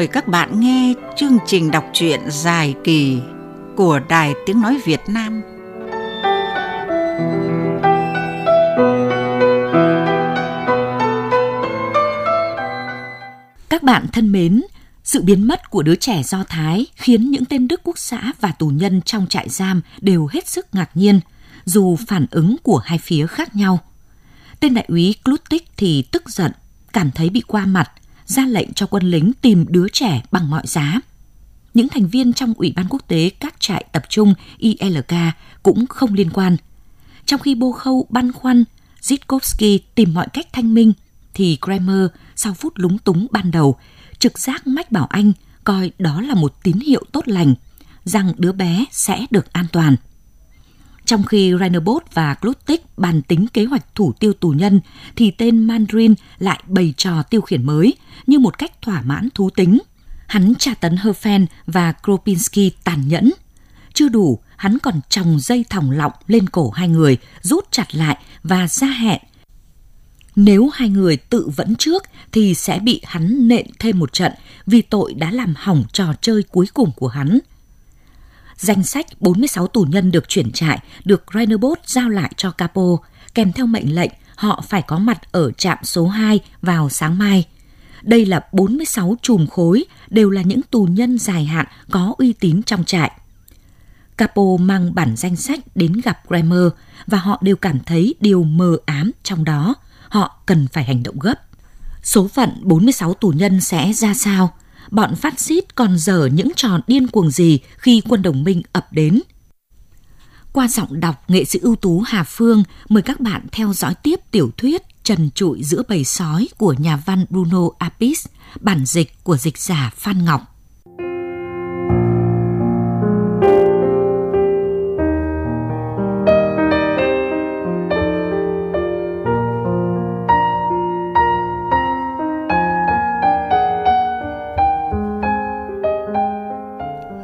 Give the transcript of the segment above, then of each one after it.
mời các bạn nghe chương trình đọc truyện dài kỳ của Đài Tiếng Nói Việt Nam. Các bạn thân mến, sự biến mất của đứa trẻ Do Thái khiến những tên Đức quốc xã và tù nhân trong trại giam đều hết sức ngạc nhiên, dù phản ứng của hai phía khác nhau. Tên đại úy Klutik thì tức giận, cảm thấy bị qua mặt, ra lệnh cho quân lính tìm đứa trẻ bằng mọi giá. Những thành viên trong Ủy ban quốc tế các trại tập trung ILK cũng không liên quan. Trong khi Bô Khâu băn khoăn, Zitkovsky tìm mọi cách thanh minh, thì Kramer sau phút lúng túng ban đầu, trực giác mách bảo anh coi đó là một tín hiệu tốt lành, rằng đứa bé sẽ được an toàn. Trong khi Rainerbos và Glutik bàn tính kế hoạch thủ tiêu tù nhân, thì tên Mandarin lại bày trò tiêu khiển mới như một cách thỏa mãn thú tính. Hắn tra tấn Herfen và Kropinski tàn nhẫn. Chưa đủ, hắn còn tròng dây thòng lọng lên cổ hai người, rút chặt lại và ra hẹn. Nếu hai người tự vẫn trước thì sẽ bị hắn nện thêm một trận vì tội đã làm hỏng trò chơi cuối cùng của hắn – Danh sách 46 tù nhân được chuyển trại được Rainerbos giao lại cho Capo, kèm theo mệnh lệnh họ phải có mặt ở trạm số 2 vào sáng mai. Đây là 46 chùm khối, đều là những tù nhân dài hạn có uy tín trong trại. Capo mang bản danh sách đến gặp Kramer và họ đều cảm thấy điều mờ ám trong đó. Họ cần phải hành động gấp. Số phận 46 tù nhân sẽ ra sao? Bọn phát xít còn dở những trò điên cuồng gì khi quân đồng minh ập đến. Qua giọng đọc nghệ sĩ ưu tú Hà Phương, mời các bạn theo dõi tiếp tiểu thuyết Trần trụi giữa bầy sói của nhà văn Bruno Apis, bản dịch của dịch giả Phan Ngọc.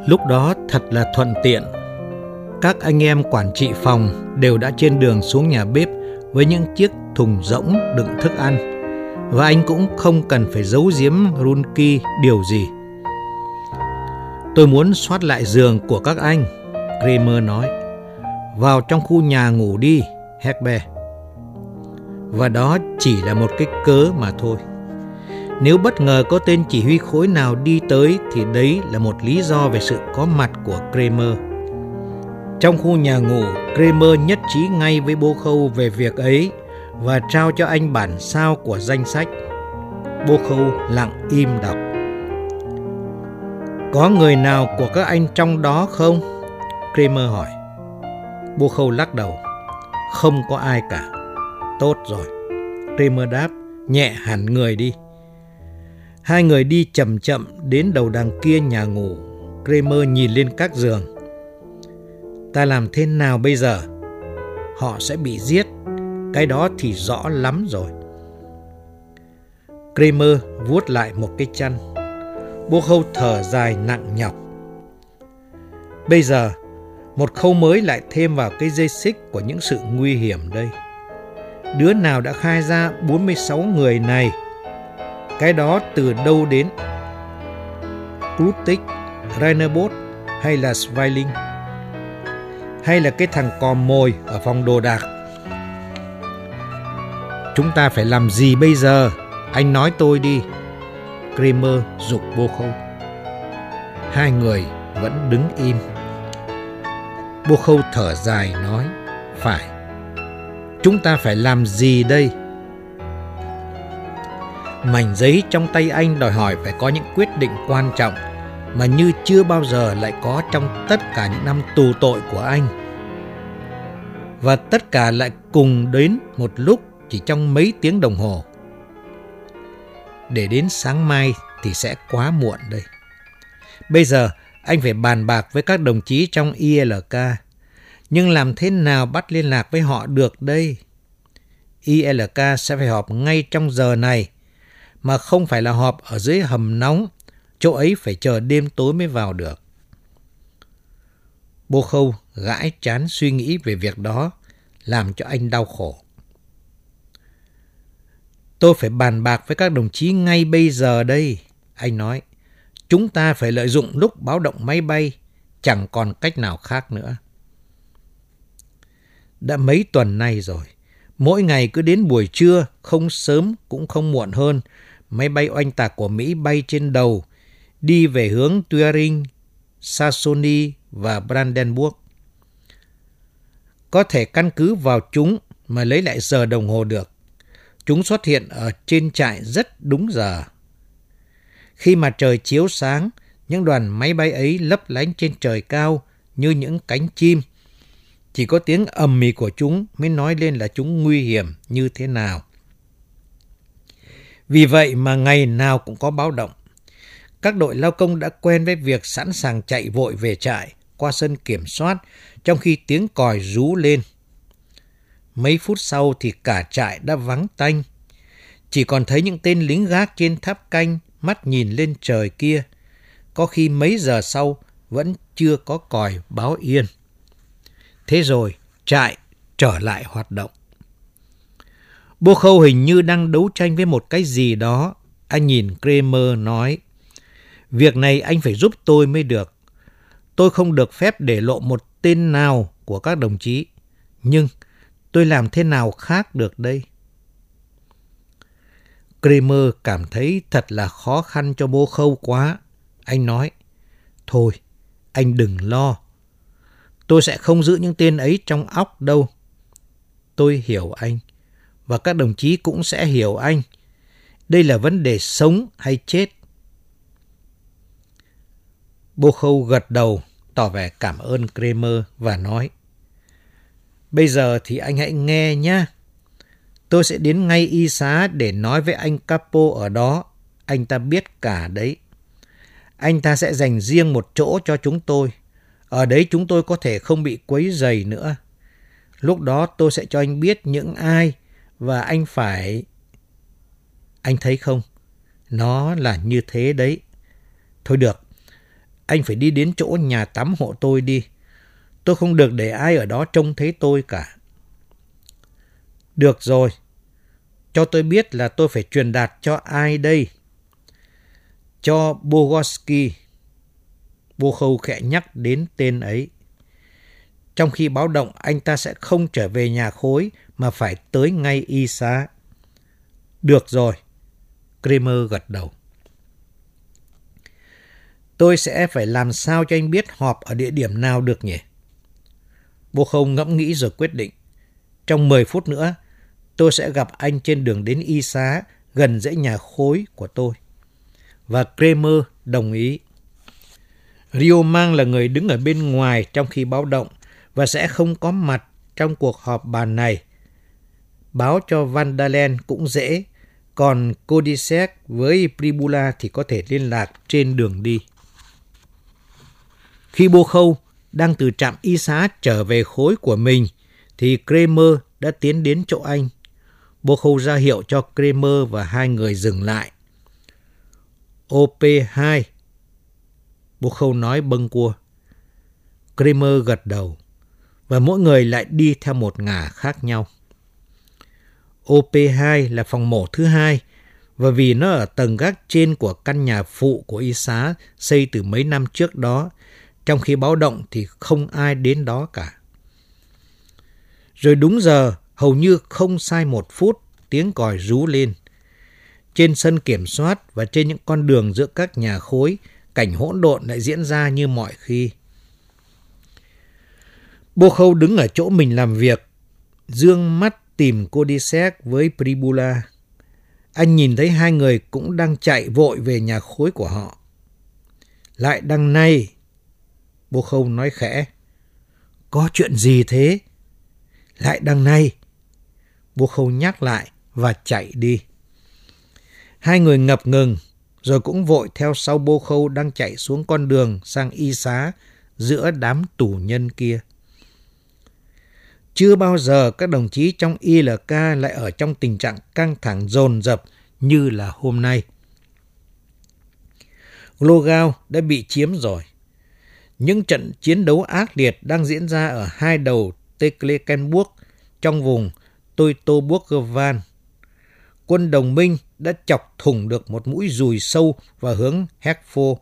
Lúc đó thật là thuận tiện. Các anh em quản trị phòng đều đã trên đường xuống nhà bếp với những chiếc thùng rỗng đựng thức ăn. Và anh cũng không cần phải giấu giếm Runki điều gì. Tôi muốn soát lại giường của các anh, Kramer nói. Vào trong khu nhà ngủ đi, Hecbe. Và đó chỉ là một cái cớ mà thôi. Nếu bất ngờ có tên chỉ huy khối nào đi tới thì đấy là một lý do về sự có mặt của Kramer. Trong khu nhà ngủ, Kramer nhất trí ngay với Bô khâu về việc ấy và trao cho anh bản sao của danh sách. Bô khâu lặng im đọc. Có người nào của các anh trong đó không? Kramer hỏi. Bô khâu lắc đầu. Không có ai cả. Tốt rồi. Kramer đáp, nhẹ hẳn người đi. Hai người đi chậm chậm đến đầu đằng kia nhà ngủ. Kramer nhìn lên các giường. Ta làm thế nào bây giờ? Họ sẽ bị giết. Cái đó thì rõ lắm rồi. Kramer vuốt lại một cái chăn. Bố khâu thở dài nặng nhọc. Bây giờ, một khâu mới lại thêm vào cái dây xích của những sự nguy hiểm đây. Đứa nào đã khai ra 46 người này cái đó từ đâu đến? Klutik, Rainerbos hay là Sveiling? Hay là cái thằng cò mồi ở phòng đồ đạc? Chúng ta phải làm gì bây giờ? Anh nói tôi đi. Kramer dục Bô Khâu. Hai người vẫn đứng im. Bô Khâu thở dài nói, phải. Chúng ta phải làm gì đây? Mảnh giấy trong tay anh đòi hỏi phải có những quyết định quan trọng mà như chưa bao giờ lại có trong tất cả những năm tù tội của anh. Và tất cả lại cùng đến một lúc chỉ trong mấy tiếng đồng hồ. Để đến sáng mai thì sẽ quá muộn đây. Bây giờ, anh phải bàn bạc với các đồng chí trong ILK. Nhưng làm thế nào bắt liên lạc với họ được đây? ILK sẽ phải họp ngay trong giờ này mà không phải là họp ở dưới hầm nóng, chỗ ấy phải chờ đêm tối mới vào được. Bô Khâu gãi chán suy nghĩ về việc đó, làm cho anh đau khổ. Tôi phải bàn bạc với các đồng chí ngay bây giờ đây, anh nói. Chúng ta phải lợi dụng lúc báo động máy bay, chẳng còn cách nào khác nữa. Đã mấy tuần nay rồi, mỗi ngày cứ đến buổi trưa, không sớm cũng không muộn hơn, máy bay oanh tạc của Mỹ bay trên đầu, đi về hướng Turing, Sassoni và Brandenburg. Có thể căn cứ vào chúng mà lấy lại giờ đồng hồ được. Chúng xuất hiện ở trên trại rất đúng giờ. Khi mà trời chiếu sáng, những đoàn máy bay ấy lấp lánh trên trời cao như những cánh chim. Chỉ có tiếng ầm mì của chúng mới nói lên là chúng nguy hiểm như thế nào. Vì vậy mà ngày nào cũng có báo động. Các đội lao công đã quen với việc sẵn sàng chạy vội về trại qua sân kiểm soát trong khi tiếng còi rú lên. Mấy phút sau thì cả trại đã vắng tanh. Chỉ còn thấy những tên lính gác trên tháp canh mắt nhìn lên trời kia. Có khi mấy giờ sau vẫn chưa có còi báo yên. Thế rồi, trại trở lại hoạt động. Bô Khâu hình như đang đấu tranh với một cái gì đó. Anh nhìn Kramer nói, Việc này anh phải giúp tôi mới được. Tôi không được phép để lộ một tên nào của các đồng chí. Nhưng tôi làm thế nào khác được đây? Kramer cảm thấy thật là khó khăn cho bố khâu quá. Anh nói, thôi, anh đừng lo. Tôi sẽ không giữ những tên ấy trong óc đâu. Tôi hiểu anh, và các đồng chí cũng sẽ hiểu anh. Đây là vấn đề sống hay chết. Bô khâu gật đầu, tỏ vẻ cảm ơn Kramer và nói, Bây giờ thì anh hãy nghe nhé. Tôi sẽ đến ngay y xá để nói với anh Capo ở đó. Anh ta biết cả đấy. Anh ta sẽ dành riêng một chỗ cho chúng tôi. Ở đấy chúng tôi có thể không bị quấy dày nữa. Lúc đó tôi sẽ cho anh biết những ai và anh phải... Anh thấy không? Nó là như thế đấy. Thôi được, anh phải đi đến chỗ nhà tắm hộ tôi đi. Tôi không được để ai ở đó trông thấy tôi cả. Được rồi. Cho tôi biết là tôi phải truyền đạt cho ai đây? Cho Bogoski. Bô khâu khẽ nhắc đến tên ấy. Trong khi báo động, anh ta sẽ không trở về nhà khối mà phải tới ngay y xá. Được rồi. Kramer gật đầu. Tôi sẽ phải làm sao cho anh biết họp ở địa điểm nào được nhỉ? Bô không ngẫm nghĩ rồi quyết định. Trong 10 phút nữa, tôi sẽ gặp anh trên đường đến y xá gần dãy nhà khối của tôi. Và Kramer đồng ý. Rio Mang là người đứng ở bên ngoài trong khi báo động và sẽ không có mặt trong cuộc họp bàn này. Báo cho Van Vandalen cũng dễ, còn Kodisek với Pribula thì có thể liên lạc trên đường đi. Khi Bô Khâu đang từ trạm y xá trở về khối của mình, thì Kramer đã tiến đến chỗ anh. Bô Khâu ra hiệu cho Kramer và hai người dừng lại. OP2 Bô Khâu nói bâng cua. Kramer gật đầu và mỗi người lại đi theo một ngả khác nhau. OP2 là phòng mổ thứ hai và vì nó ở tầng gác trên của căn nhà phụ của y xá xây từ mấy năm trước đó trong khi báo động thì không ai đến đó cả. Rồi đúng giờ, hầu như không sai một phút, tiếng còi rú lên. Trên sân kiểm soát và trên những con đường giữa các nhà khối, cảnh hỗn độn lại diễn ra như mọi khi. Bô Khâu đứng ở chỗ mình làm việc, dương mắt tìm cô đi xét với Pribula. Anh nhìn thấy hai người cũng đang chạy vội về nhà khối của họ. Lại đằng này, Bô Khâu nói khẽ. Có chuyện gì thế? Lại đằng này. Bô Khâu nhắc lại và chạy đi. Hai người ngập ngừng, rồi cũng vội theo sau Bô Khâu đang chạy xuống con đường sang y xá giữa đám tù nhân kia. Chưa bao giờ các đồng chí trong ILK lại ở trong tình trạng căng thẳng dồn dập như là hôm nay. Glogau đã bị chiếm rồi. Những trận chiến đấu ác liệt đang diễn ra ở hai đầu Tecklenburg trong vùng Teutoburg-Van. Quân đồng minh đã chọc thủng được một mũi dùi sâu vào hướng Hekfo.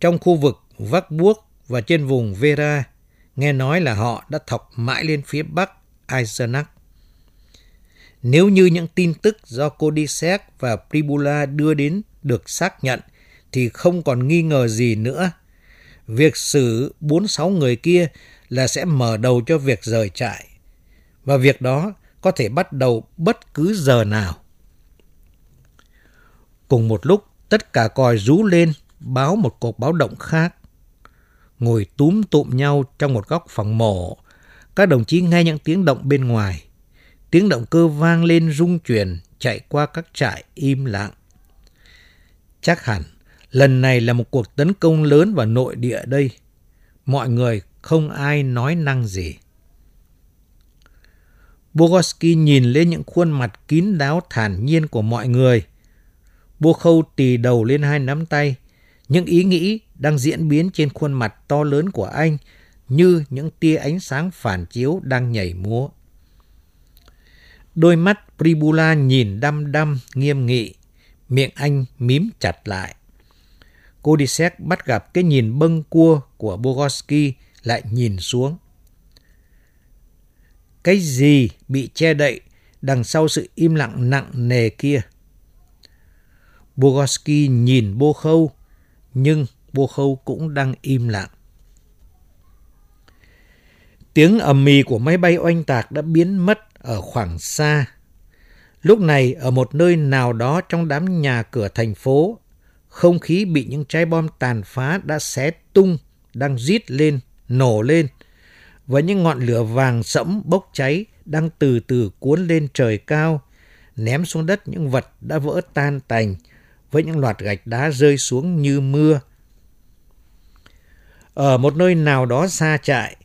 trong khu vực Vác Buốc và trên vùng Vera, nghe nói là họ đã thọc mãi lên phía bắc Eisenach. Nếu như những tin tức do Kodisek và Pribula đưa đến được xác nhận, thì không còn nghi ngờ gì nữa. Việc xử 46 người kia là sẽ mở đầu cho việc rời trại. Và việc đó có thể bắt đầu bất cứ giờ nào. Cùng một lúc, tất cả còi rú lên, báo một cuộc báo động khác. Ngồi túm tụm nhau trong một góc phòng mổ, các đồng chí nghe những tiếng động bên ngoài. Tiếng động cơ vang lên rung chuyển, chạy qua các trại im lặng. Chắc hẳn, lần này là một cuộc tấn công lớn vào nội địa đây. Mọi người không ai nói năng gì. Bogoski nhìn lên những khuôn mặt kín đáo thản nhiên của mọi người. Bô khâu tì đầu lên hai nắm tay. Những ý nghĩ đang diễn biến trên khuôn mặt to lớn của anh như những tia ánh sáng phản chiếu đang nhảy múa. Đôi mắt Pribula nhìn đăm đăm, nghiêm nghị. Miệng anh mím chặt lại. Kodisek bắt gặp cái nhìn bâng cua của Bogoski lại nhìn xuống. Cái gì bị che đậy đằng sau sự im lặng nặng nề kia? Bogoski nhìn Bô Khâu, nhưng Bô Khâu cũng đang im lặng. Tiếng ầm mì của máy bay oanh tạc đã biến mất ở khoảng xa. Lúc này, ở một nơi nào đó trong đám nhà cửa thành phố, không khí bị những trái bom tàn phá đã xé tung, đang rít lên, nổ lên, và những ngọn lửa vàng sẫm bốc cháy đang từ từ cuốn lên trời cao, ném xuống đất những vật đã vỡ tan tành, với những loạt gạch đá rơi xuống như mưa. Ở một nơi nào đó xa trại,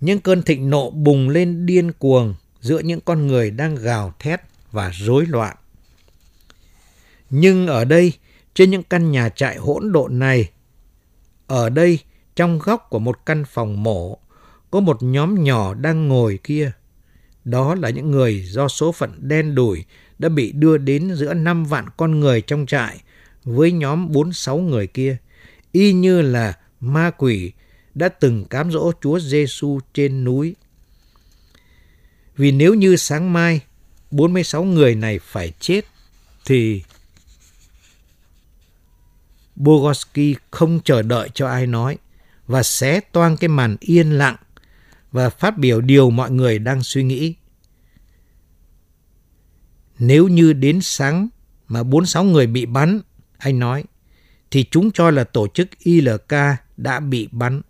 những cơn thịnh nộ bùng lên điên cuồng giữa những con người đang gào thét và rối loạn. Nhưng ở đây, trên những căn nhà trại hỗn độn này, ở đây, trong góc của một căn phòng mổ, có một nhóm nhỏ đang ngồi kia. Đó là những người do số phận đen đủi đã bị đưa đến giữa năm vạn con người trong trại với nhóm bốn sáu người kia, y như là ma quỷ đã từng cám dỗ Chúa Giêsu trên núi. Vì nếu như sáng mai 46 người này phải chết thì Bogoski không chờ đợi cho ai nói và xé toang cái màn yên lặng và phát biểu điều mọi người đang suy nghĩ. Nếu như đến sáng mà 46 người bị bắn, anh nói, thì chúng cho là tổ chức ILK đã bị bắn.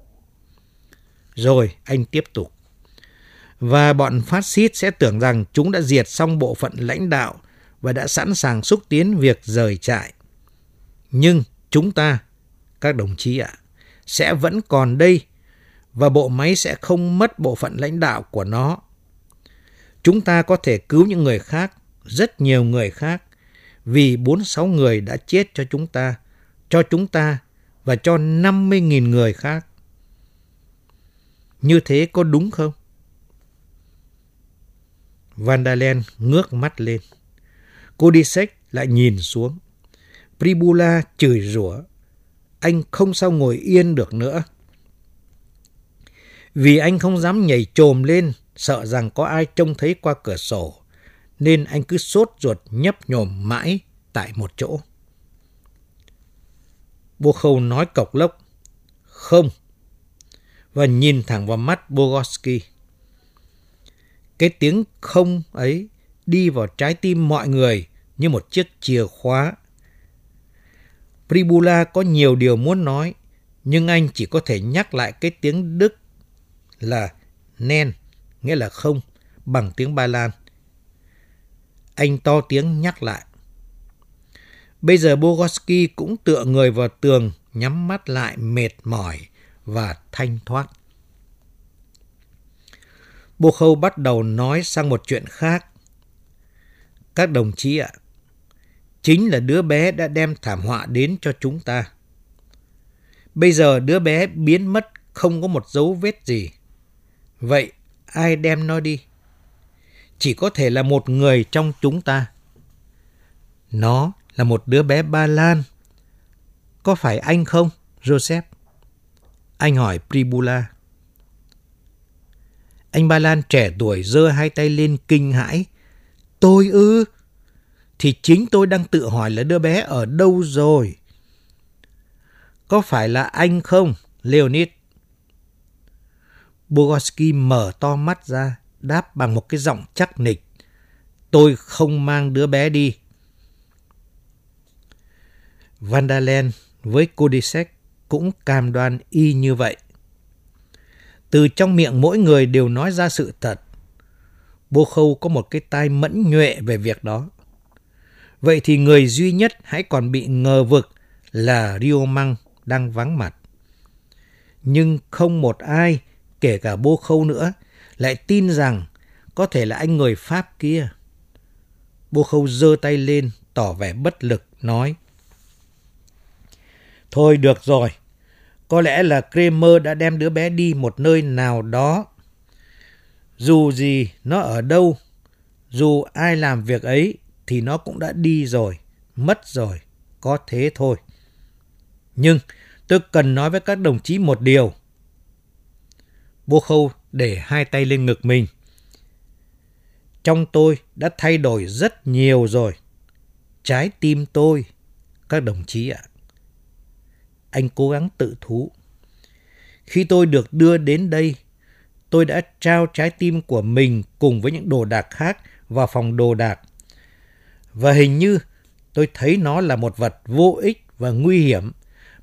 Rồi anh tiếp tục. Và bọn phát xít sẽ tưởng rằng chúng đã diệt xong bộ phận lãnh đạo và đã sẵn sàng xúc tiến việc rời trại. Nhưng chúng ta, các đồng chí ạ, sẽ vẫn còn đây và bộ máy sẽ không mất bộ phận lãnh đạo của nó. Chúng ta có thể cứu những người khác, rất nhiều người khác, vì 46 người đã chết cho chúng ta, cho chúng ta và cho 50.000 người khác. Như thế có đúng không? Vandalen ngước mắt lên. Cô đi lại nhìn xuống. Pribula chửi rủa. Anh không sao ngồi yên được nữa. Vì anh không dám nhảy trồm lên, sợ rằng có ai trông thấy qua cửa sổ, nên anh cứ sốt ruột nhấp nhổm mãi tại một chỗ. Bô Khâu nói cộc lốc, không, và nhìn thẳng vào mắt Bogoski. Cái tiếng không ấy đi vào trái tim mọi người như một chiếc chìa khóa. Pribula có nhiều điều muốn nói, nhưng anh chỉ có thể nhắc lại cái tiếng Đức là nen, nghĩa là không, bằng tiếng Ba Lan. Anh to tiếng nhắc lại. Bây giờ Bogoski cũng tựa người vào tường, nhắm mắt lại mệt mỏi và thanh thoát. Bô Khâu bắt đầu nói sang một chuyện khác. Các đồng chí ạ, chính là đứa bé đã đem thảm họa đến cho chúng ta. Bây giờ đứa bé biến mất không có một dấu vết gì. Vậy ai đem nó đi? Chỉ có thể là một người trong chúng ta. Nó là một đứa bé Ba Lan. Có phải anh không, Joseph. Anh hỏi Pribula. Anh Ba Lan trẻ tuổi giơ hai tay lên kinh hãi. Tôi ư? Thì chính tôi đang tự hỏi là đứa bé ở đâu rồi. Có phải là anh không, Leonid? Bogoski mở to mắt ra, đáp bằng một cái giọng chắc nịch. Tôi không mang đứa bé đi. Vandalen với Kodisek cũng cam đoan y như vậy. Từ trong miệng mỗi người đều nói ra sự thật. Bô Khâu có một cái tai mẫn nhuệ về việc đó. Vậy thì người duy nhất hãy còn bị ngờ vực là Rio Măng đang vắng mặt. Nhưng không một ai, kể cả Bô Khâu nữa, lại tin rằng có thể là anh người Pháp kia. Bô Khâu giơ tay lên, tỏ vẻ bất lực, nói. Thôi được rồi, có lẽ là Kramer đã đem đứa bé đi một nơi nào đó. Dù gì nó ở đâu, dù ai làm việc ấy thì nó cũng đã đi rồi, mất rồi, có thế thôi. Nhưng tôi cần nói với các đồng chí một điều. Bô Khâu để hai tay lên ngực mình. Trong tôi đã thay đổi rất nhiều rồi. Trái tim tôi, các đồng chí ạ. À anh cố gắng tự thú. Khi tôi được đưa đến đây, tôi đã trao trái tim của mình cùng với những đồ đạc khác vào phòng đồ đạc. Và hình như tôi thấy nó là một vật vô ích và nguy hiểm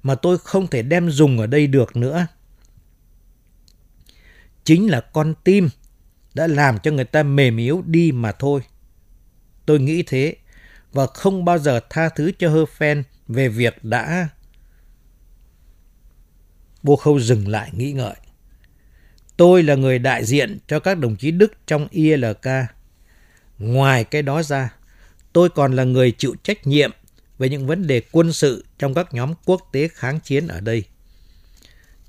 mà tôi không thể đem dùng ở đây được nữa. Chính là con tim đã làm cho người ta mềm yếu đi mà thôi. Tôi nghĩ thế và không bao giờ tha thứ cho Herfen về việc đã Bô Khâu dừng lại nghĩ ngợi. Tôi là người đại diện cho các đồng chí Đức trong ILK. Ngoài cái đó ra, tôi còn là người chịu trách nhiệm về những vấn đề quân sự trong các nhóm quốc tế kháng chiến ở đây.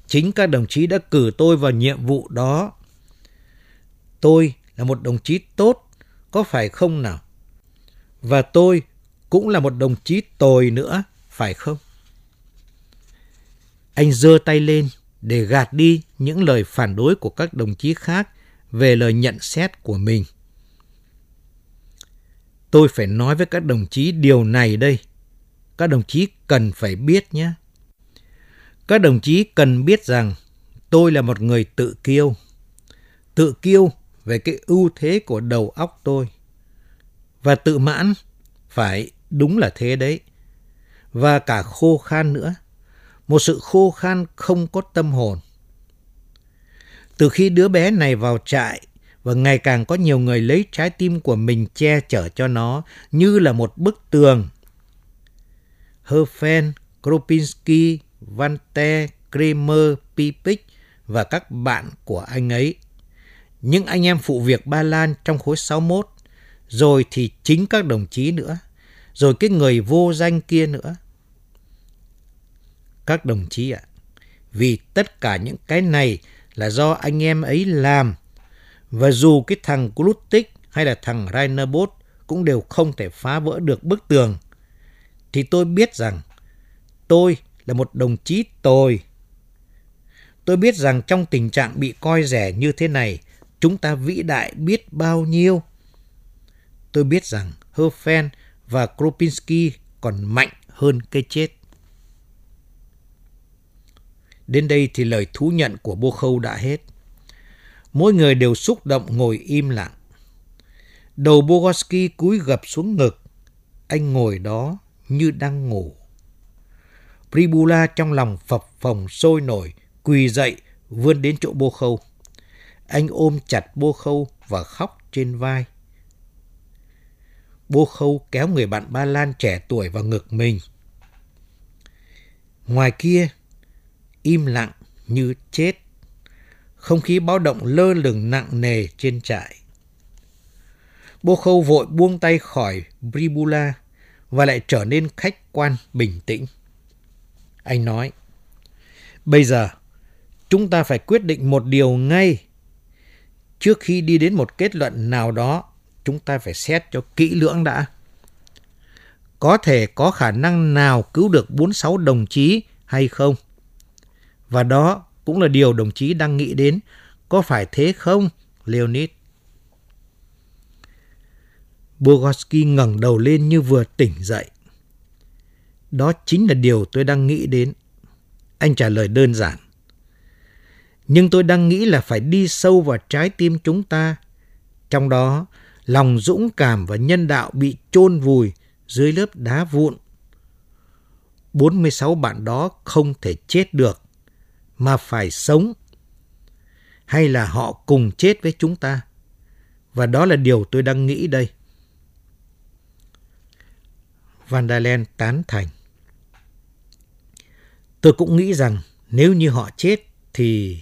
Chính các đồng chí đã cử tôi vào nhiệm vụ đó. Tôi là một đồng chí tốt, có phải không nào? Và tôi cũng là một đồng chí tồi nữa, phải không? Anh giơ tay lên để gạt đi những lời phản đối của các đồng chí khác về lời nhận xét của mình. Tôi phải nói với các đồng chí điều này đây. Các đồng chí cần phải biết nhé. Các đồng chí cần biết rằng tôi là một người tự kiêu. Tự kiêu về cái ưu thế của đầu óc tôi. Và tự mãn, phải đúng là thế đấy. Và cả khô khan nữa một sự khô khan không có tâm hồn. Từ khi đứa bé này vào trại và ngày càng có nhiều người lấy trái tim của mình che chở cho nó như là một bức tường. Herfen, Kropinski, Vante, Kramer, Pipik và các bạn của anh ấy. Những anh em phụ việc Ba Lan trong khối 61, rồi thì chính các đồng chí nữa, rồi cái người vô danh kia nữa các đồng chí ạ. Vì tất cả những cái này là do anh em ấy làm. Và dù cái thằng Glutik hay là thằng Rainerbos cũng đều không thể phá vỡ được bức tường. Thì tôi biết rằng tôi là một đồng chí tồi. Tôi biết rằng trong tình trạng bị coi rẻ như thế này, chúng ta vĩ đại biết bao nhiêu. Tôi biết rằng Herfen và Kropinski còn mạnh hơn cái chết. Đến đây thì lời thú nhận của Bô Khâu đã hết. Mỗi người đều xúc động ngồi im lặng. Đầu Bogoski cúi gập xuống ngực. Anh ngồi đó như đang ngủ. Pribula trong lòng phập phồng sôi nổi, quỳ dậy, vươn đến chỗ Bô Khâu. Anh ôm chặt Bô Khâu và khóc trên vai. Bô Khâu kéo người bạn Ba Lan trẻ tuổi vào ngực mình. Ngoài kia, im lặng như chết. Không khí báo động lơ lửng nặng nề trên trại. Bô Khâu vội buông tay khỏi Bribula và lại trở nên khách quan bình tĩnh. Anh nói, bây giờ chúng ta phải quyết định một điều ngay. Trước khi đi đến một kết luận nào đó, chúng ta phải xét cho kỹ lưỡng đã. Có thể có khả năng nào cứu được 46 đồng chí hay không? Và đó cũng là điều đồng chí đang nghĩ đến. Có phải thế không, Leonid? Bogoski ngẩng đầu lên như vừa tỉnh dậy. Đó chính là điều tôi đang nghĩ đến. Anh trả lời đơn giản. Nhưng tôi đang nghĩ là phải đi sâu vào trái tim chúng ta. Trong đó, lòng dũng cảm và nhân đạo bị chôn vùi dưới lớp đá vụn. 46 bạn đó không thể chết được, mà phải sống. Hay là họ cùng chết với chúng ta? Và đó là điều tôi đang nghĩ đây. Van der Len tán thành. Tôi cũng nghĩ rằng nếu như họ chết thì...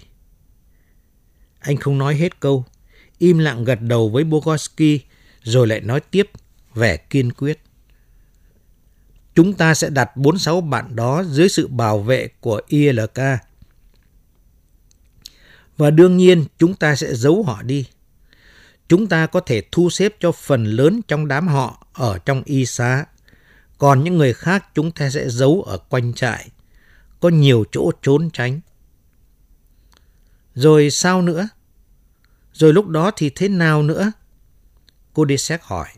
Anh không nói hết câu, im lặng gật đầu với Bogoski rồi lại nói tiếp vẻ kiên quyết. Chúng ta sẽ đặt 46 bạn đó dưới sự bảo vệ của ILK. Và đương nhiên chúng ta sẽ giấu họ đi. Chúng ta có thể thu xếp cho phần lớn trong đám họ ở trong y xá. Còn những người khác chúng ta sẽ giấu ở quanh trại. Có nhiều chỗ trốn tránh. Rồi sao nữa? Rồi lúc đó thì thế nào nữa? Cô đi xét hỏi.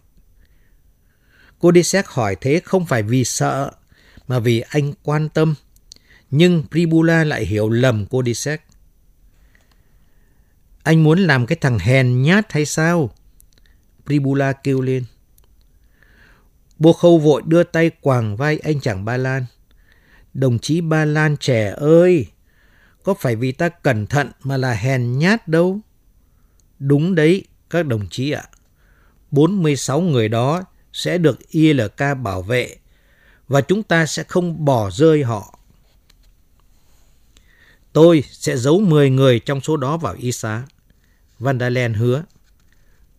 Cô đi xét hỏi thế không phải vì sợ, mà vì anh quan tâm. Nhưng Pribula lại hiểu lầm cô đi xét. Anh muốn làm cái thằng hèn nhát hay sao? Pribula kêu lên. Bô khâu vội đưa tay quàng vai anh chàng Ba Lan. Đồng chí Ba Lan trẻ ơi, có phải vì ta cẩn thận mà là hèn nhát đâu? Đúng đấy, các đồng chí ạ. 46 người đó sẽ được ILK bảo vệ và chúng ta sẽ không bỏ rơi họ. Tôi sẽ giấu 10 người trong số đó vào y xá. Van der Len hứa.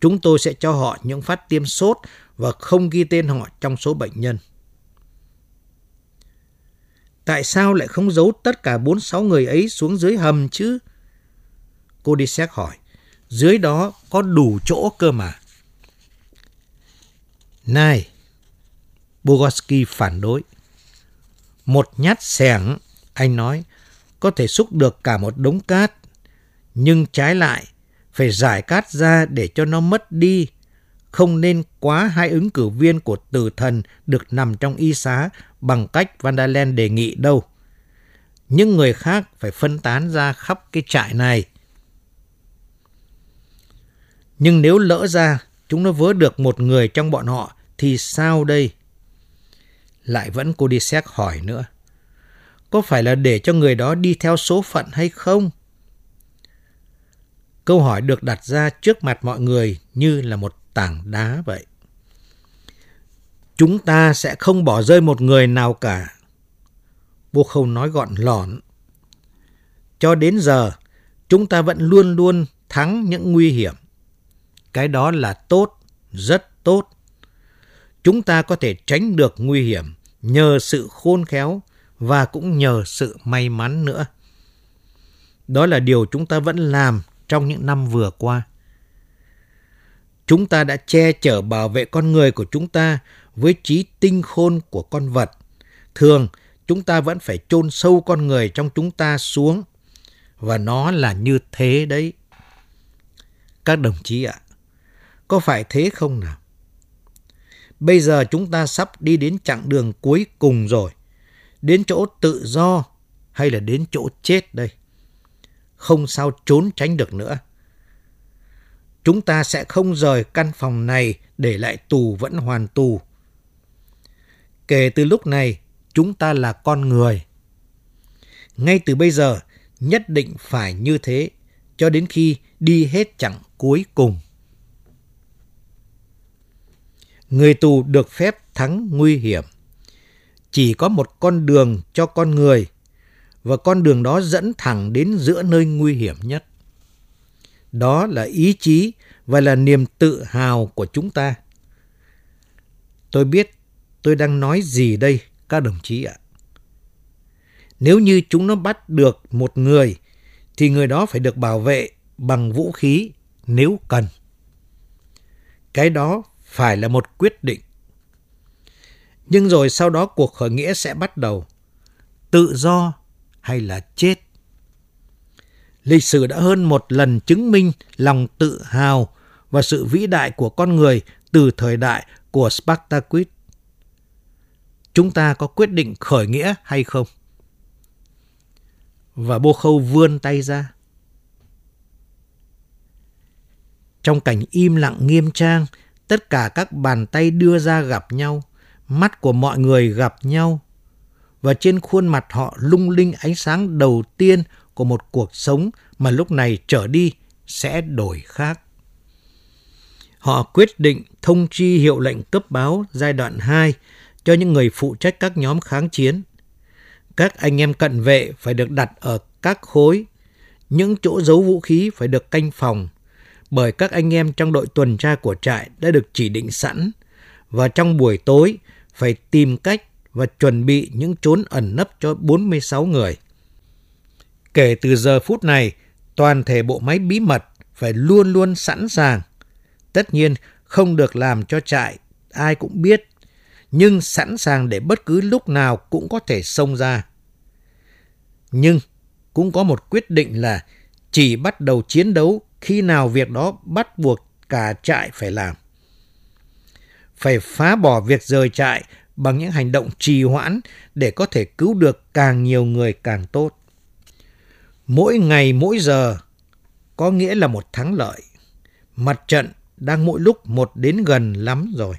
Chúng tôi sẽ cho họ những phát tiêm sốt và không ghi tên họ trong số bệnh nhân. Tại sao lại không giấu tất cả 46 người ấy xuống dưới hầm chứ? Cô đi xét hỏi. Dưới đó có đủ chỗ cơ mà. Này! Bogoski phản đối. Một nhát xẻng, anh nói, có thể xúc được cả một đống cát. Nhưng trái lại, phải giải cát ra để cho nó mất đi. Không nên quá hai ứng cử viên của tử thần được nằm trong y xá bằng cách Van der Len đề nghị đâu. Những người khác phải phân tán ra khắp cái trại này. Nhưng nếu lỡ ra, chúng nó vớ được một người trong bọn họ thì sao đây? Lại vẫn cô đi xét hỏi nữa. Có phải là để cho người đó đi theo số phận hay không? Câu hỏi được đặt ra trước mặt mọi người như là một tảng đá vậy. Chúng ta sẽ không bỏ rơi một người nào cả. Bố không nói gọn lỏn. Cho đến giờ, chúng ta vẫn luôn luôn thắng những nguy hiểm. Cái đó là tốt, rất tốt. Chúng ta có thể tránh được nguy hiểm nhờ sự khôn khéo và cũng nhờ sự may mắn nữa. Đó là điều chúng ta vẫn làm trong những năm vừa qua. Chúng ta đã che chở bảo vệ con người của chúng ta với trí tinh khôn của con vật. Thường, chúng ta vẫn phải chôn sâu con người trong chúng ta xuống. Và nó là như thế đấy. Các đồng chí ạ, có phải thế không nào? Bây giờ chúng ta sắp đi đến chặng đường cuối cùng rồi. Đến chỗ tự do hay là đến chỗ chết đây? Không sao trốn tránh được nữa. Chúng ta sẽ không rời căn phòng này để lại tù vẫn hoàn tù. Kể từ lúc này, chúng ta là con người. Ngay từ bây giờ, nhất định phải như thế cho đến khi đi hết chặng cuối cùng. Người tù được phép thắng nguy hiểm. Chỉ có một con đường cho con người và con đường đó dẫn thẳng đến giữa nơi nguy hiểm nhất. Đó là ý chí và là niềm tự hào của chúng ta. Tôi biết tôi đang nói gì đây, các đồng chí ạ. Nếu như chúng nó bắt được một người, thì người đó phải được bảo vệ bằng vũ khí nếu cần. Cái đó phải là một quyết định. Nhưng rồi sau đó cuộc khởi nghĩa sẽ bắt đầu. Tự do hay là chết? Lịch sử đã hơn một lần chứng minh lòng tự hào và sự vĩ đại của con người từ thời đại của Spartacus. Chúng ta có quyết định khởi nghĩa hay không? Và Bô Khâu vươn tay ra. Trong cảnh im lặng nghiêm trang, tất cả các bàn tay đưa ra gặp nhau, mắt của mọi người gặp nhau, và trên khuôn mặt họ lung linh ánh sáng đầu tiên của một cuộc sống mà lúc này trở đi sẽ đổi khác. Họ quyết định thông chi hiệu lệnh cấp báo giai đoạn 2 cho những người phụ trách các nhóm kháng chiến. Các anh em cận vệ phải được đặt ở các khối, những chỗ giấu vũ khí phải được canh phòng, bởi các anh em trong đội tuần tra của trại đã được chỉ định sẵn và trong buổi tối phải tìm cách và chuẩn bị những chốn ẩn nấp cho 46 người. Kể từ giờ phút này, toàn thể bộ máy bí mật phải luôn luôn sẵn sàng. Tất nhiên không được làm cho trại ai cũng biết, nhưng sẵn sàng để bất cứ lúc nào cũng có thể xông ra. Nhưng cũng có một quyết định là chỉ bắt đầu chiến đấu khi nào việc đó bắt buộc cả trại phải làm. Phải phá bỏ việc rời trại bằng những hành động trì hoãn để có thể cứu được càng nhiều người càng tốt. Mỗi ngày mỗi giờ có nghĩa là một thắng lợi. Mặt trận đang mỗi lúc một đến gần lắm rồi.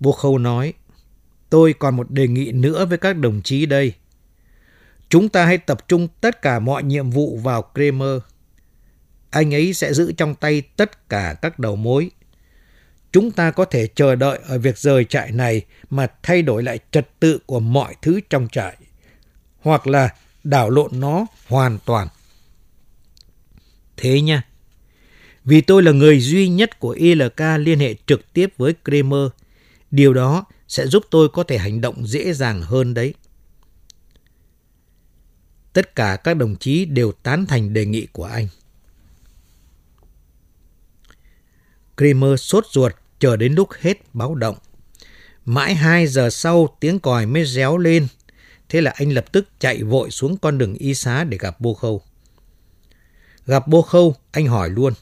Vua Khâu nói, tôi còn một đề nghị nữa với các đồng chí đây. Chúng ta hãy tập trung tất cả mọi nhiệm vụ vào Kramer. Anh ấy sẽ giữ trong tay tất cả các đầu mối. Chúng ta có thể chờ đợi ở việc rời trại này mà thay đổi lại trật tự của mọi thứ trong trại. Hoặc là đảo lộn nó hoàn toàn. Thế nha. Vì tôi là người duy nhất của ILK liên hệ trực tiếp với Kramer, điều đó sẽ giúp tôi có thể hành động dễ dàng hơn đấy. Tất cả các đồng chí đều tán thành đề nghị của anh. Kramer sốt ruột chờ đến lúc hết báo động. Mãi 2 giờ sau tiếng còi mới réo lên. Thế là anh lập tức chạy vội xuống con đường y xá để gặp Bô Khâu. Gặp Bô Khâu, anh hỏi luôn.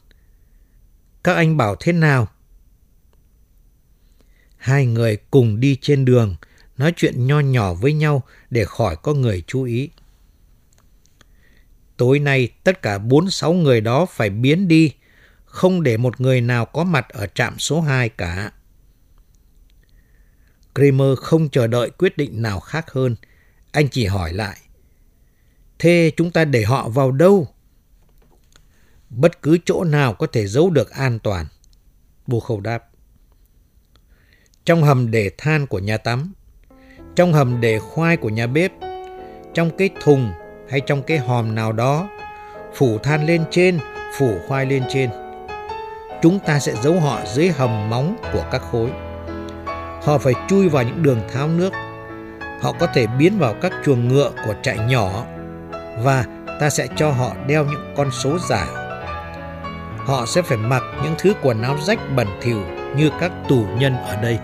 Các anh bảo thế nào? Hai người cùng đi trên đường, nói chuyện nho nhỏ với nhau để khỏi có người chú ý. Tối nay tất cả bốn sáu người đó phải biến đi, không để một người nào có mặt ở trạm số 2 cả. Kramer không chờ đợi quyết định nào khác hơn. Anh chỉ hỏi lại. Thế chúng ta để họ vào đâu? Bất cứ chỗ nào có thể giấu được an toàn. Bù khẩu đáp. Trong hầm để than của nhà tắm, trong hầm để khoai của nhà bếp, trong cái thùng hay trong cái hòm nào đó, phủ than lên trên, phủ khoai lên trên. Chúng ta sẽ giấu họ dưới hầm móng của các khối. Họ phải chui vào những đường tháo nước. Họ có thể biến vào các chuồng ngựa của trại nhỏ và ta sẽ cho họ đeo những con số giả. Họ sẽ phải mặc những thứ quần áo rách bẩn thỉu như các tù nhân ở đây.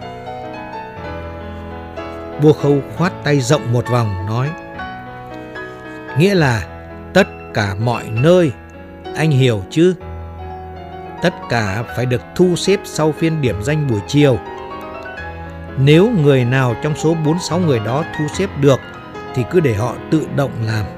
Vua Khâu khoát tay rộng một vòng, nói, Nghĩa là tất cả mọi nơi, Anh hiểu chứ Tất cả phải được thu xếp sau phiên điểm danh buổi chiều. Nếu người nào trong số 46 người đó thu xếp được, Thì cứ để họ tự động làm.